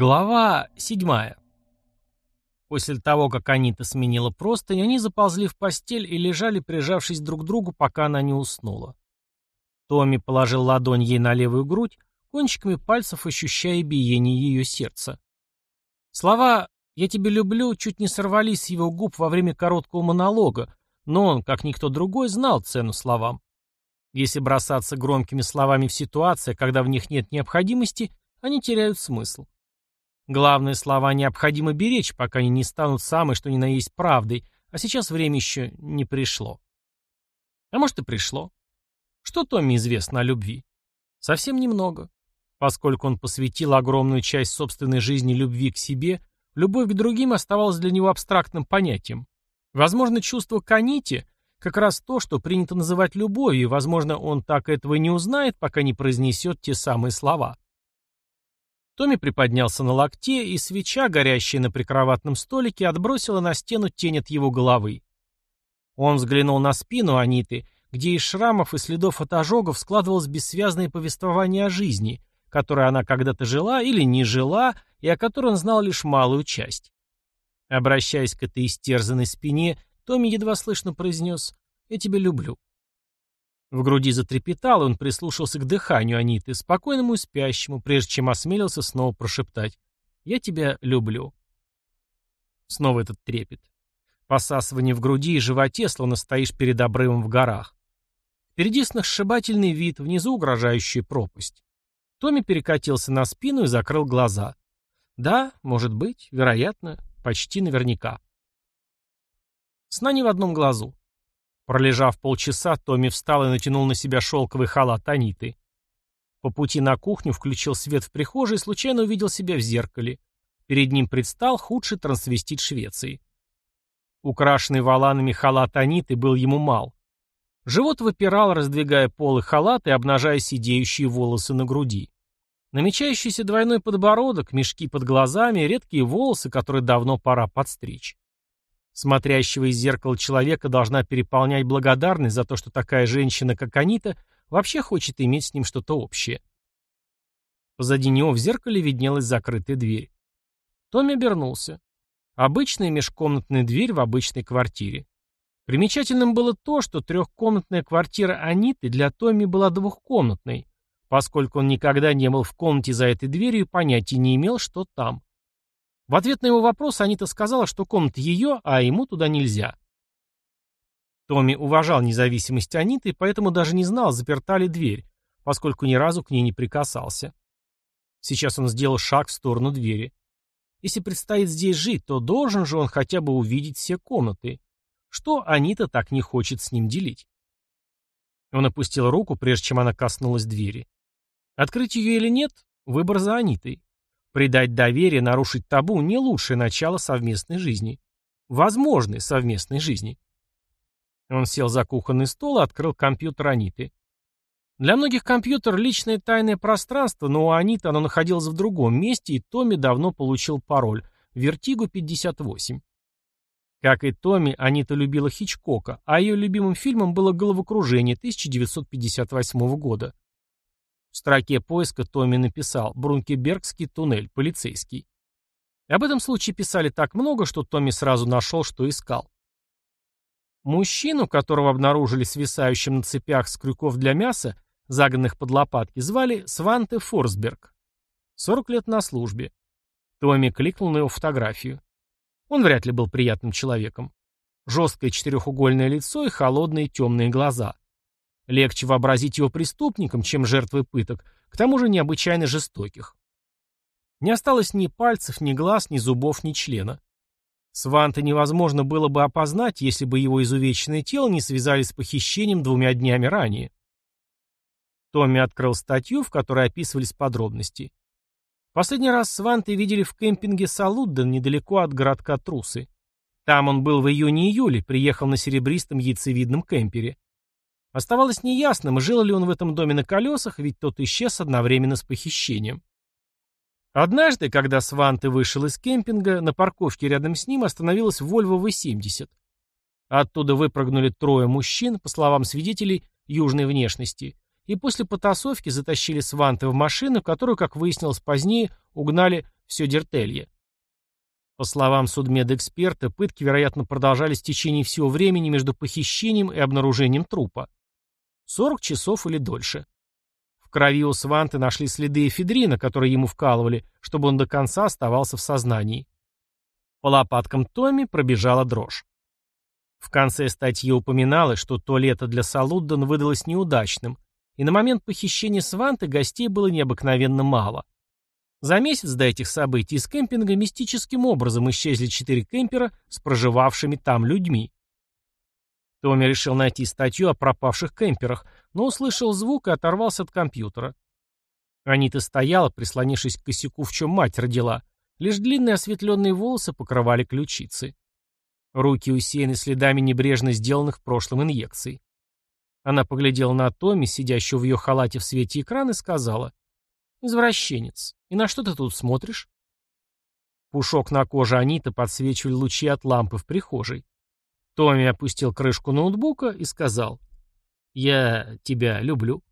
Глава седьмая. После того, как Анита сменила простынь, они заползли в постель и лежали, прижавшись друг к другу, пока она не уснула. Томми положил ладонь ей на левую грудь, кончиками пальцев ощущая биение ее сердца. Слова «я тебя люблю» чуть не сорвались с его губ во время короткого монолога, но он, как никто другой, знал цену словам. Если бросаться громкими словами в ситуации, когда в них нет необходимости, они теряют смысл. Главные слова необходимо беречь, пока они не станут самой, что ни на есть правдой, а сейчас время еще не пришло. А может и пришло. Что Томми известно о любви? Совсем немного. Поскольку он посвятил огромную часть собственной жизни любви к себе, любовь к другим оставалась для него абстрактным понятием. Возможно, чувство к Аните – как раз то, что принято называть любовью, и, возможно, он так этого не узнает, пока не произнесет те самые слова. Томми приподнялся на локте, и свеча, горящая на прикроватном столике, отбросила на стену тень от его головы. Он взглянул на спину Аниты, где из шрамов и следов от ожогов складывалось бессвязное повествование о жизни, которой она когда-то жила или не жила, и о которой он знал лишь малую часть. Обращаясь к этой истерзанной спине, Томми едва слышно произнес «Я тебя люблю». В груди затрепетал, и он прислушался к дыханию Аниты, спокойному и спящему, прежде чем осмелился снова прошептать «Я тебя люблю». Снова этот трепет. Посасывание в груди и животе, словно стоишь перед обрывом в горах. Впереди сногсшибательный вид, внизу угрожающая пропасть. Томми перекатился на спину и закрыл глаза. Да, может быть, вероятно, почти наверняка. Сна не в одном глазу. Пролежав полчаса, Томми встал и натянул на себя шелковый халат Аниты. По пути на кухню включил свет в прихожей и случайно увидел себя в зеркале. Перед ним предстал худший трансвестит Швеции. Украшенный валанами халат Аниты был ему мал. Живот выпирал, раздвигая полы халата и обнажая сидеющие волосы на груди. Намечающийся двойной подбородок, мешки под глазами, редкие волосы, которые давно пора подстричь. Смотрящего из зеркала человека должна переполнять благодарность за то, что такая женщина, как Анита, вообще хочет иметь с ним что-то общее. Позади него в зеркале виднелась закрытая дверь. Томми обернулся. Обычная межкомнатная дверь в обычной квартире. Примечательным было то, что трехкомнатная квартира Аниты для Томми была двухкомнатной, поскольку он никогда не был в комнате за этой дверью и понятия не имел, что там. В ответ на его вопрос Анита сказала, что комната ее, а ему туда нельзя. Томми уважал независимость Аниты, поэтому даже не знал, заперта ли дверь, поскольку ни разу к ней не прикасался. Сейчас он сделал шаг в сторону двери. Если предстоит здесь жить, то должен же он хотя бы увидеть все комнаты. Что Анита так не хочет с ним делить? Он опустил руку, прежде чем она коснулась двери. Открыть ее или нет – выбор за Анитой. Предать доверие, нарушить табу – не лучшее начало совместной жизни. Возможной совместной жизни. Он сел за кухонный стол и открыл компьютер Аниты. Для многих компьютер – личное тайное пространство, но у Аниты оно находилось в другом месте, и Томми давно получил пароль – Вертигу-58. Как и Томми, Анита любила Хичкока, а ее любимым фильмом было «Головокружение» 1958 года. В строке поиска Томми написал «Брункебергский туннель, полицейский». Об этом случае писали так много, что Томми сразу нашел, что искал. Мужчину, которого обнаружили свисающим на цепях с крюков для мяса, загнанных под лопатки, звали Сванте Форсберг. 40 лет на службе. Томми кликнул на его фотографию. Он вряд ли был приятным человеком. Жесткое четырехугольное лицо и холодные темные глаза. Легче вообразить его преступником, чем жертвой пыток, к тому же необычайно жестоких. Не осталось ни пальцев, ни глаз, ни зубов, ни члена. Сванта невозможно было бы опознать, если бы его изувеченное тело не связали с похищением двумя днями ранее. Томми открыл статью, в которой описывались подробности. Последний раз Сванты видели в кемпинге Салудден недалеко от городка Трусы. Там он был в июне-июле, приехал на серебристом яйцевидном кемпере. Оставалось неясным, жил ли он в этом доме на колесах, ведь тот исчез одновременно с похищением. Однажды, когда Сванте вышел из кемпинга, на парковке рядом с ним остановилась Volvo V70. Оттуда выпрыгнули трое мужчин, по словам свидетелей, южной внешности, и после потасовки затащили Сванты в машину, которую, как выяснилось позднее, угнали в Сёдертелье. По словам судмедэксперта, пытки, вероятно, продолжались в течение всего времени между похищением и обнаружением трупа. 40 часов или дольше. В крови у Сванты нашли следы эфедрина, которые ему вкалывали, чтобы он до конца оставался в сознании. По лопаткам Томми пробежала дрожь. В конце статьи упоминалось, что то лето для Салудден выдалось неудачным, и на момент похищения Сванты гостей было необыкновенно мало. За месяц до этих событий из кемпинга мистическим образом исчезли четыре кемпера с проживавшими там людьми. Томми решил найти статью о пропавших кемперах, но услышал звук и оторвался от компьютера. Анита стояла, прислонившись к косяку, в чем мать родила. Лишь длинные осветленные волосы покрывали ключицы. Руки усеяны следами небрежно сделанных в прошлом инъекций. Она поглядела на Томми, сидящего в ее халате в свете экрана, и сказала, «Извращенец, и на что ты тут смотришь?» Пушок на коже Аниты подсвечивали лучи от лампы в прихожей. Томми опустил крышку ноутбука и сказал, «Я тебя люблю».